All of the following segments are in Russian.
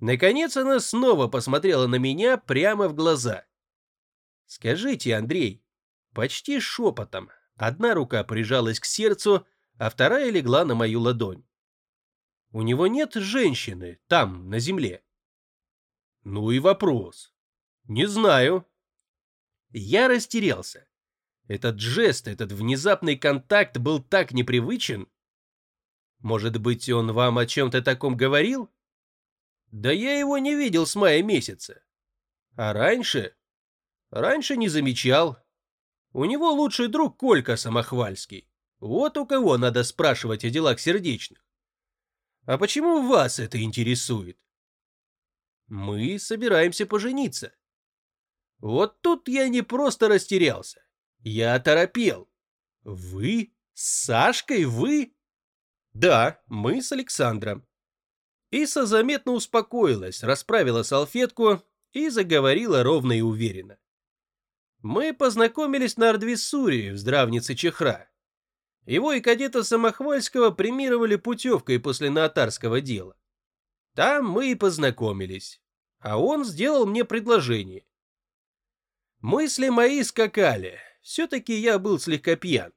Наконец она снова посмотрела на меня прямо в глаза. «Скажите, Андрей», почти шепотом, одна рука прижалась к сердцу, а вторая легла на мою ладонь. «У него нет женщины там, на земле?» «Ну и вопрос. Не знаю». Я растерялся. Этот жест, этот внезапный контакт был так непривычен. Может быть, он вам о чем-то таком говорил? Да я его не видел с мая месяца. А раньше? Раньше не замечал. У него лучший друг Колька Самохвальский. Вот у кого надо спрашивать о делах сердечных. А почему вас это интересует? Мы собираемся пожениться. Вот тут я не просто растерялся. Я оторопел. Вы? С Сашкой вы? Да, мы с Александром. Иса заметно успокоилась, расправила салфетку и заговорила ровно и уверенно. Мы познакомились на Ардвисуре в здравнице Чехра. Его и кадета Самохвальского премировали путевкой после нотарского дела. Там мы и познакомились, а он сделал мне предложение. Мысли мои скакали, все-таки я был слегка пьян.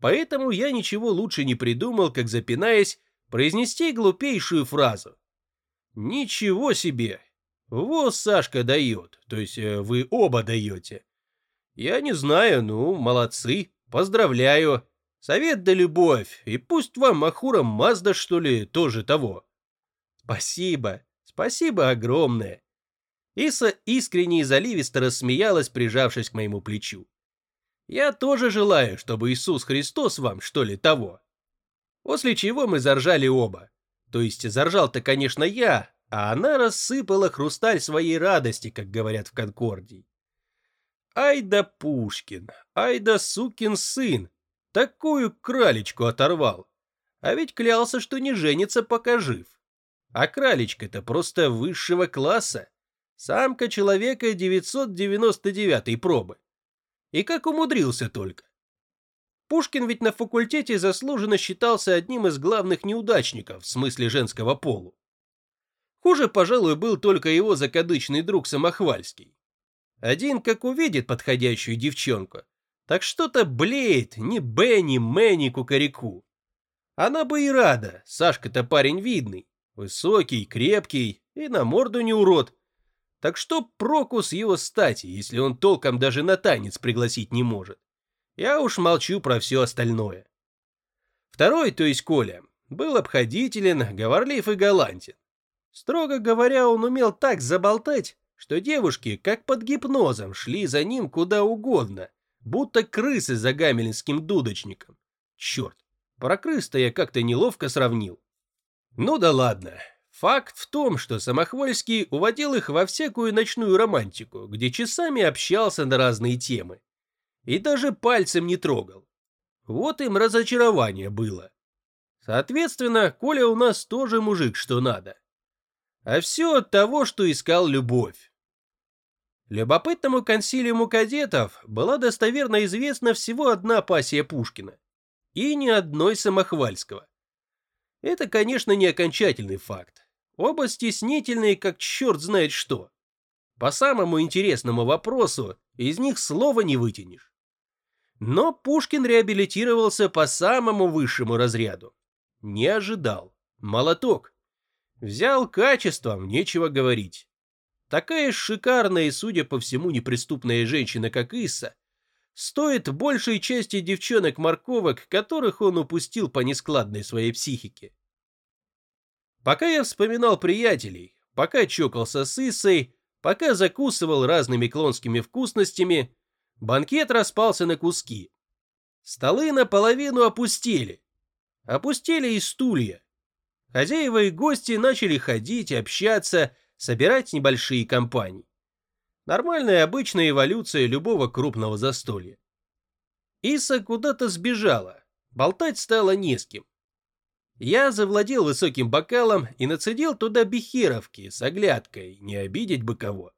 Поэтому я ничего лучше не придумал, как запинаясь, произнести глупейшую фразу. «Ничего себе! Вот Сашка дает, то есть э, вы оба даете. Я не знаю, ну, молодцы, поздравляю. Совет да любовь, и пусть вам Махура Мазда, что ли, тоже того». «Спасибо, спасибо огромное!» Иса искренне и заливисто рассмеялась, прижавшись к моему плечу. «Я тоже желаю, чтобы Иисус Христос вам, что ли, того. После чего мы заржали оба. То есть заржал-то, конечно, я, а она рассыпала хрусталь своей радости, как говорят в Конкордии. Ай да Пушкин, ай да сукин сын, такую кралечку оторвал. А ведь клялся, что не женится, пока жив. А кралечка-то просто высшего класса. Самка человека 999 пробы. И как умудрился только. Пушкин ведь на факультете заслуженно считался одним из главных неудачников в смысле женского полу. Хуже, пожалуй, был только его закадычный друг Самохвальский. Один как увидит подходящую девчонку, так что-то блеет ни Б, ни Мэ, ни Кукареку. Она бы и рада, Сашка-то парень видный, высокий, крепкий и на морду не урод. Так что проку с его стати, если он толком даже на танец пригласить не может. Я уж молчу про все остальное. Второй, то есть Коля, был обходителен, говорлив и галантен. Строго говоря, он умел так заболтать, что девушки, как под гипнозом, шли за ним куда угодно, будто крысы за гамелинским дудочником. Черт, про крыс-то я как-то неловко сравнил. Ну да ладно. Факт в том, что Самохвольский уводил их во всякую ночную романтику, где часами общался на разные темы и даже пальцем не трогал. Вот им разочарование было. Соответственно, Коля у нас тоже мужик, что надо. А все от того, что искал любовь. Любопытному консилиуму кадетов была достоверно известна всего одна пассия Пушкина. И ни одной Самохвальского. Это, конечно, не окончательный факт. Оба стеснительные, как черт знает что. По самому интересному вопросу из них слова не вытянешь. Но Пушкин реабилитировался по самому высшему разряду. Не ожидал. Молоток. Взял качеством, нечего говорить. Такая шикарная и, судя по всему, неприступная женщина, как Исса, стоит большей части девчонок-морковок, которых он упустил по нескладной своей психике. Пока я вспоминал приятелей, пока чокался с Иссой, пока закусывал разными клонскими вкусностями, Банкет распался на куски. Столы наполовину опустели. Опустили и стулья. Хозяева и гости начали ходить, общаться, собирать небольшие компании. Нормальная обычная эволюция любого крупного застолья. Иса куда-то сбежала, болтать стало не с кем. Я завладел высоким бокалом и нацедил туда бихеровки с оглядкой, не обидеть бы кого.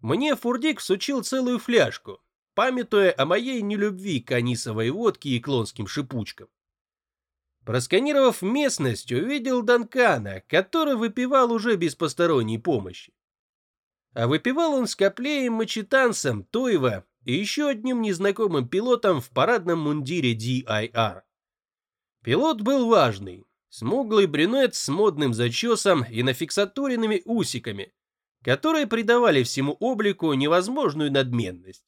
Мне Фурдик всучил целую фляжку, памятуя о моей нелюбви к анисовой водке и клонским шипучкам. Просканировав местность, увидел Данкана, который выпивал уже без посторонней помощи. А выпивал он с Коплеем Мачитансом, Тоева и еще одним незнакомым пилотом в парадном мундире DIR. Пилот был важный, смуглый брюнет с модным зачесом и нафиксатуренными усиками, которые придавали всему облику невозможную надменность.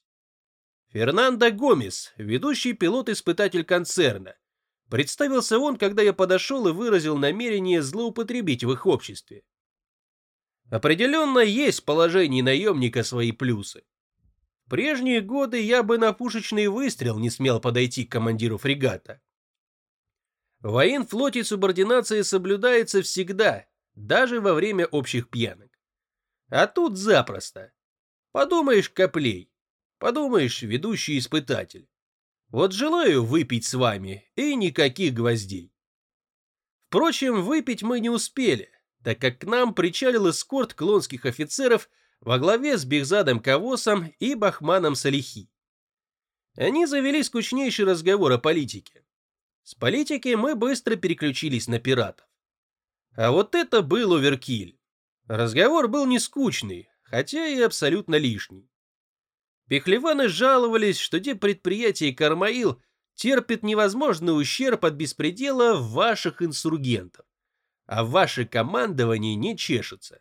Фернандо Гомес, ведущий пилот-испытатель концерна. Представился он, когда я подошел и выразил намерение злоупотребить в их обществе. Определенно есть в положении наемника свои плюсы. В прежние годы я бы на пушечный выстрел не смел подойти к командиру фрегата. В военфлоте субординация соблюдается всегда, даже во время общих пьянок. А тут запросто. Подумаешь, коплей. Подумаешь, ведущий испытатель. Вот желаю выпить с вами, и никаких гвоздей. Впрочем, выпить мы не успели, так как к нам причалил эскорт клонских офицеров во главе с Бехзадом Кавосом и Бахманом Салихи. Они завели скучнейший разговор о политике. С политики мы быстро переключились на пиратов. А вот это был оверкиль. Разговор был не скучный, хотя и абсолютно лишний. Пехлеваны жаловались, что те предприятия Кармаил терпят невозможный ущерб от беспредела ваших инсургентов, а ваше командование не чешется.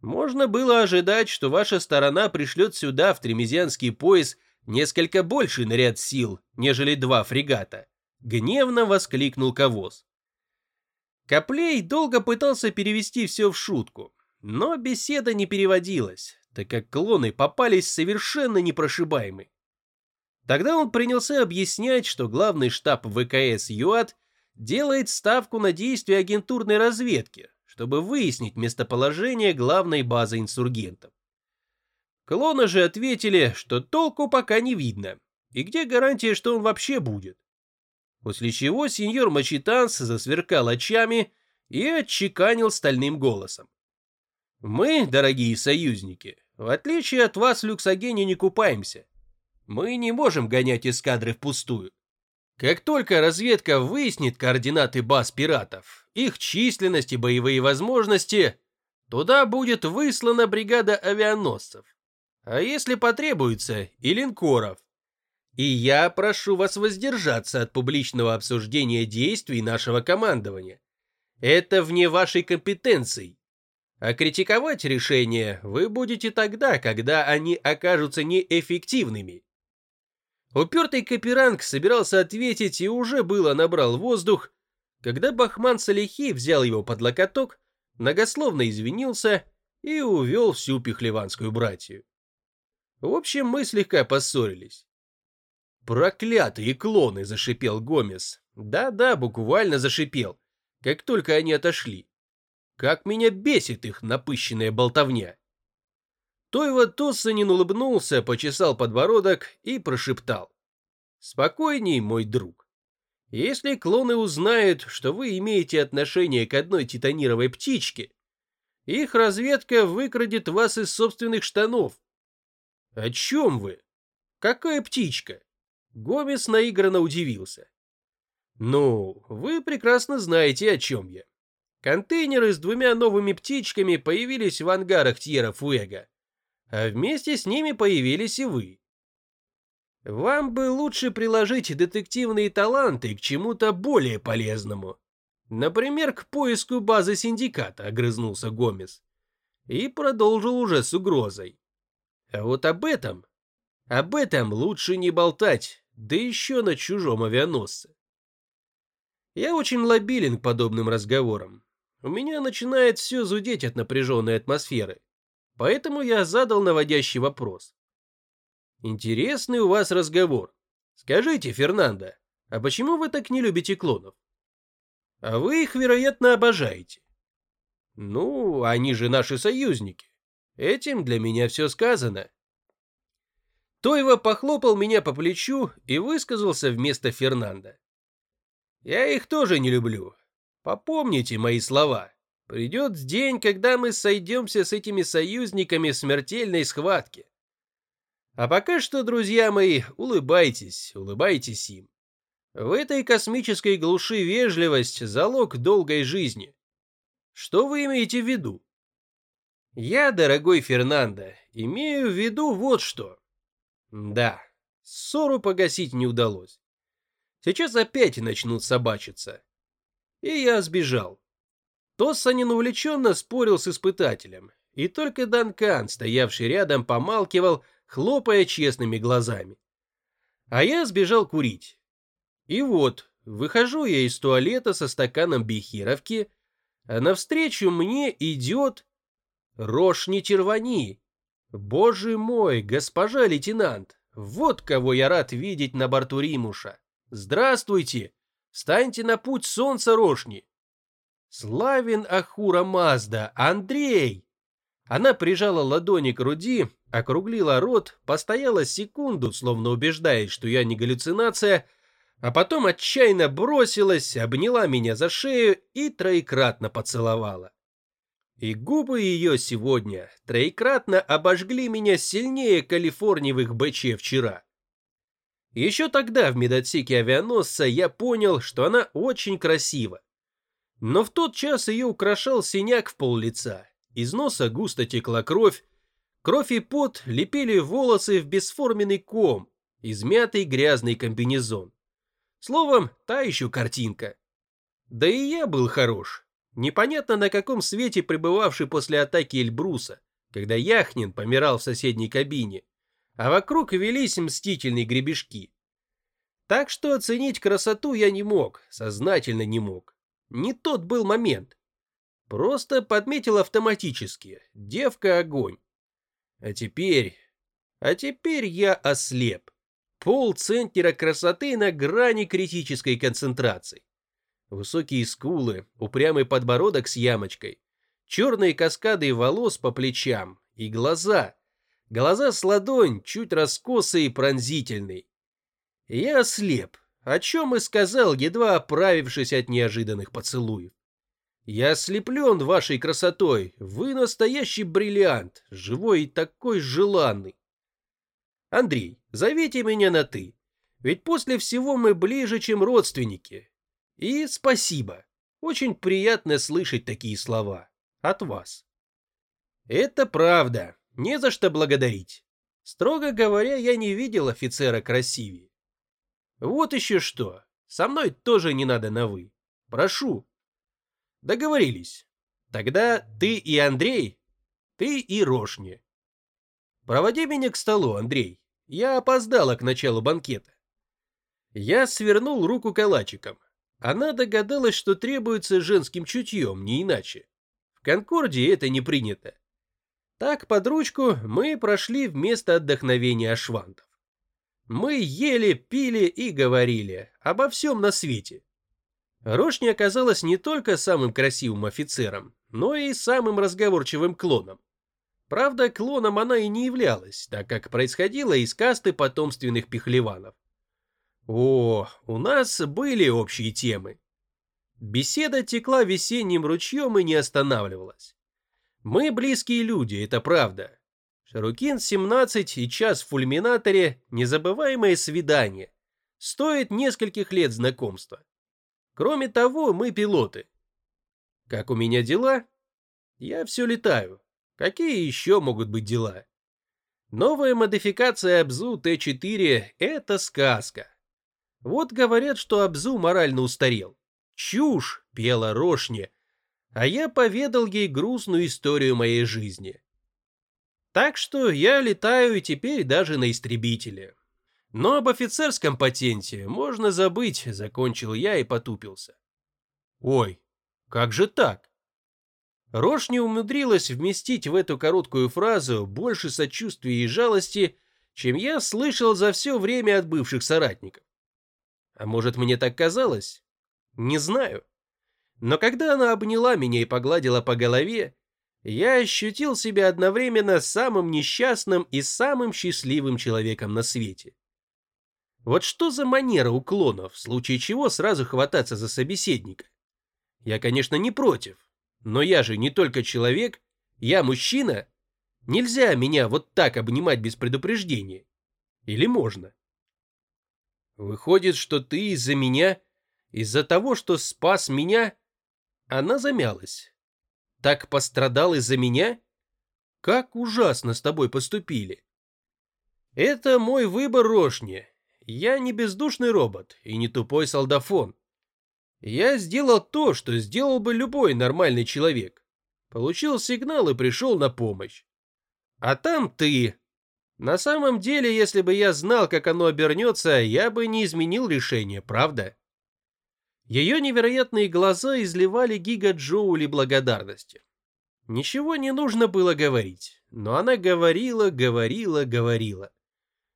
Можно было ожидать, что ваша сторона пришлет сюда, в Тремезианский пояс, несколько больший наряд сил, нежели два фрегата. Гневно воскликнул Ковоз. Коплей долго пытался перевести все в шутку, но беседа не переводилась, так как клоны попались совершенно непрошибаемы. Тогда он принялся объяснять, что главный штаб ВКС ЮАТ делает ставку на действия агентурной разведки, чтобы выяснить местоположение главной базы инсургентов. Клоны же ответили, что толку пока не видно, и где гарантия, что он вообще будет. После чего сеньор Мачитанс засверкал очами и отчеканил стальным голосом. Мы, дорогие союзники, в отличие от вас, люксогене, не купаемся. Мы не можем гонять эскадры впустую. Как только разведка выяснит координаты баз пиратов, их численность и боевые возможности, туда будет выслана бригада авианосцев. А если потребуется, и линкоров. И я прошу вас воздержаться от публичного обсуждения действий нашего командования. Это вне вашей компетенции. А критиковать решения вы будете тогда, когда они окажутся неэффективными. Упертый Каперанг собирался ответить и уже было набрал воздух, когда Бахман Салихи взял его под локоток, многословно извинился и увел всю пехлеванскую братью. В общем, мы слегка поссорились. «Проклятые клоны!» — зашипел Гомес. Да-да, буквально зашипел, как только они отошли. Как меня бесит их напыщенная болтовня. Тойва Тоссанин улыбнулся, почесал подбородок и прошептал. «Спокойней, мой друг. Если клоны узнают, что вы имеете отношение к одной титанировой птичке, их разведка выкрадет вас из собственных штанов. О чем вы? Какая птичка? Гомес наигранно удивился. Ну, вы прекрасно знаете, о чем я. Контейнеры с двумя новыми птичками появились в ангарах Тьера Фуэга, а вместе с ними появились и вы. Вам бы лучше приложить детективные таланты к чему-то более полезному. Например, к поиску базы синдиката, огрызнулся Гомес. И продолжил уже с угрозой. А вот об этом, об этом лучше не болтать, да еще на чужом авианосце. Я очень лобилен к подобным разговорам. У меня начинает все зудеть от напряженной атмосферы. Поэтому я задал наводящий вопрос. Интересный у вас разговор. Скажите, Фернандо, а почему вы так не любите клонов? А вы их, вероятно, обожаете. Ну, они же наши союзники. Этим для меня все сказано. Тойва похлопал меня по плечу и высказался вместо Фернанда. Я их тоже не люблю, Попомните мои слова. Придет день, когда мы сойдемся с этими союзниками в смертельной схватке. А пока что, друзья мои, улыбайтесь, улыбайтесь им. В этой космической глуши вежливость – залог долгой жизни. Что вы имеете в виду? Я, дорогой Фернандо, имею в виду вот что. Да, ссору погасить не удалось. Сейчас опять начнут собачиться. И я сбежал. Тоссанин увлеченно спорил с испытателем, и только Данкан, стоявший рядом, помалкивал, хлопая честными глазами. А я сбежал курить. И вот, выхожу я из туалета со стаканом бихировки, а навстречу мне идет Рожь не тервани. Боже мой, госпожа лейтенант, вот кого я рад видеть на борту Римуша. Здравствуйте, встаньте на путь солнца Рошни. Славин Ахура Мазда, Андрей! Она прижала ладони к груди, округлила рот, постояла секунду, словно убеждаясь, что я не галлюцинация, а потом отчаянно бросилась, обняла меня за шею и троекратно поцеловала. И губы ее сегодня троекратно обожгли меня сильнее калифорниевых БЧ вчера. Еще тогда в медотсеке авианосца я понял, что она очень красива. Но в тот час ее украшал синяк в пол лица, из носа густо текла кровь, кровь и пот лепили волосы в бесформенный ком, измятый грязный комбинезон. Словом, та еще картинка. Да и я был хорош, непонятно на каком свете пребывавший после атаки Эльбруса, когда Яхнин помирал в соседней кабине, а вокруг велись мстительные гребешки. Так что оценить красоту я не мог, сознательно не мог. Не тот был момент. Просто подметил автоматически. Девка огонь. А теперь... А теперь я ослеп. Пол центнера красоты на грани критической концентрации. Высокие скулы, упрямый подбородок с ямочкой, черные каскады волос по плечам и глаза. Глаза с ладонь, чуть раскосый и пронзительный. Я ослеп, о чем и сказал, едва оправившись от неожиданных поцелуев. Я ослеплен вашей красотой, вы настоящий бриллиант, живой и такой желанный. Андрей, зовите меня на «ты», ведь после всего мы ближе, чем родственники, и спасибо. Очень приятно слышать такие слова. От вас. Это правда. Не за что благодарить. Строго говоря, я не видел офицера красивее. Вот еще что. Со мной тоже не надо на «вы». Прошу. Договорились. Тогда ты и Андрей, ты и Рошни. Проводи меня к столу, Андрей. Я опоздала к началу банкета. Я свернул руку калачиком. Она догадалась, что требуется женским чутьем, не иначе. В Конкордии это не принято. Так, под ручку, мы прошли в место отдохновения ашвантов. Мы ели, пили и говорили обо всем на свете. Рошни оказалась не только самым красивым офицером, но и самым разговорчивым клоном. Правда, клоном она и не являлась, так как происходила из касты потомственных пихлеванов. О, у нас были общие темы. Беседа текла весенним ручьем и не останавливалась. Мы близкие люди, это правда. Шарукин 17 и час в фульминаторе – незабываемое свидание. Стоит нескольких лет знакомства. Кроме того, мы пилоты. Как у меня дела? Я все летаю. Какие еще могут быть дела? Новая модификация Абзу Т4 – это сказка. Вот говорят, что Абзу морально устарел. Чушь, пела Рошня, а я поведал ей грустную историю моей жизни. Так что я летаю теперь даже на истребителе. Но об офицерском патенте можно забыть, закончил я и потупился. Ой, как же так? Рош не умудрилась вместить в эту короткую фразу больше сочувствия и жалости, чем я слышал за все время от бывших соратников. А может, мне так казалось? Не знаю. Но когда она обняла меня и погладила по голове, я ощутил себя одновременно самым несчастным и самым счастливым человеком на свете. Вот что за манера уклонов, в случае чего сразу хвататься за собеседника? Я, конечно, не против, но я же не только человек, я мужчина. Нельзя меня вот так обнимать без предупреждения. Или можно? Выходит, что ты из-за меня, из-за того, что спас меня...» Она замялась. «Так пострадал из-за меня? Как ужасно с тобой поступили!» «Это мой выбор, Рошни. Я не бездушный робот и не тупой солдафон. Я сделал то, что сделал бы любой нормальный человек. Получил сигнал и пришел на помощь. А там ты. На самом деле, если бы я знал, как оно обернется, я бы не изменил решение, правда? Ее невероятные глаза изливали гига Джоули благодарности. Ничего не нужно было говорить, но она говорила, говорила, говорила.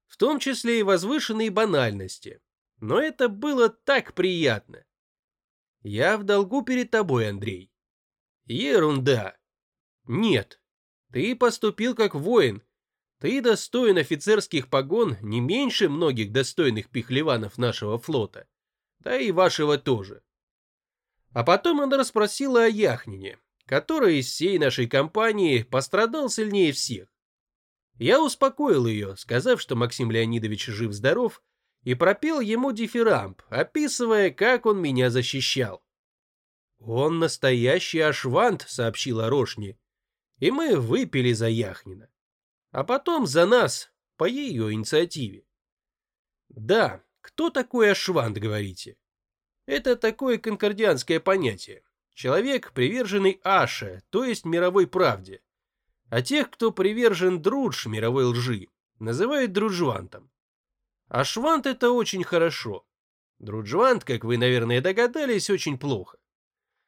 В том числе и возвышенные банальности. Но это было так приятно. Я в долгу перед тобой, Андрей. Ерунда. Нет. Ты поступил как воин. Ты достоин офицерских погон не меньше многих достойных пихлеванов нашего флота. Да и вашего тоже. А потом она расспросила о Яхнине, который из всей нашей компании пострадал сильнее всех. Я успокоил ее, сказав, что Максим Леонидович жив-здоров, и пропел ему дифирамб, описывая, как он меня защищал. «Он настоящий ашвант», — сообщила Рошни, и мы выпили за Яхнина. А потом за нас, по ее инициативе. Да, кто такой ашвант, говорите? Это такое конкордианское понятие. Человек, приверженный Аше, то есть мировой правде. А тех, кто привержен друдж мировой лжи, называют друджвантом. А швант это очень хорошо. Друджвант, как вы, наверное, догадались, очень плохо.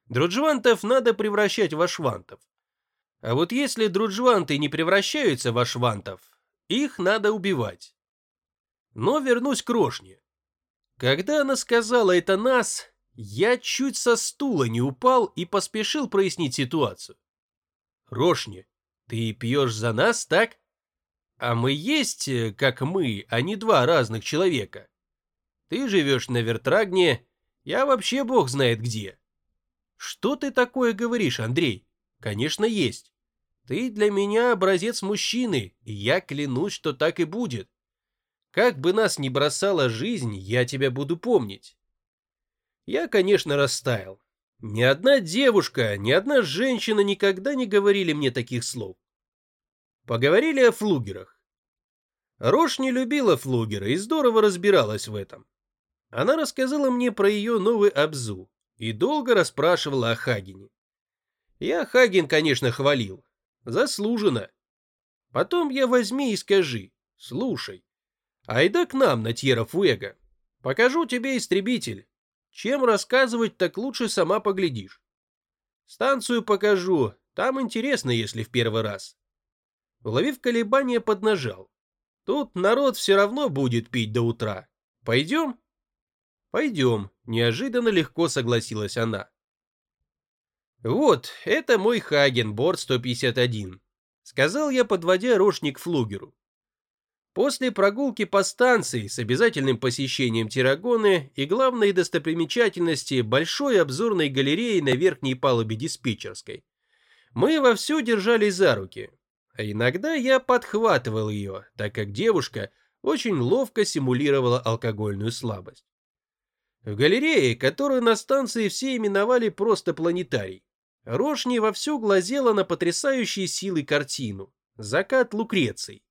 Друджвантов надо превращать в ашвантов. А вот если друджванты не превращаются в ашвантов, их надо убивать. Но вернусь к Рошне. Когда она сказала это нас, я чуть со стула не упал и поспешил прояснить ситуацию. Рошне, ты пьешь за нас, так? А мы есть, э, как мы, а не два разных человека. Ты живешь на Вертрагне, я вообще бог знает где. Что ты такое говоришь, Андрей? Конечно, есть. Ты для меня образец мужчины, и я клянусь, что так и будет. Как бы нас ни бросала жизнь, я тебя буду помнить. Я, конечно, растаял. Ни одна девушка, ни одна женщина никогда не говорили мне таких слов. Поговорили о флугерах. Рош не любила флугера и здорово разбиралась в этом. Она рассказала мне про ее новый Абзу и долго расспрашивала о Хагене. Я Хаген, конечно, хвалил. Заслуженно. Потом я возьми и скажи, слушай, айда к нам на Тьера-Фуэго. Покажу тебе истребитель. Чем рассказывать, так лучше сама поглядишь. Станцию покажу, там интересно, если в первый раз. Уловив колебания, поднажал. Тут народ все равно будет пить до утра. Пойдем? Пойдем, неожиданно легко согласилась она. Вот, это мой Хаген, борт 151, сказал я, подводя рожник флугеру. После прогулки по станции с обязательным посещением Тирагоны и главной достопримечательности большой обзорной галереи на верхней палубе диспетчерской, мы вовсю держались за руки, а иногда я подхватывал ее, так как девушка очень ловко симулировала алкогольную слабость. В галерее, которую на станции все именовали просто планетарий, Рошни вовсю глазела на потрясающие силы картину «Закат Лукреции».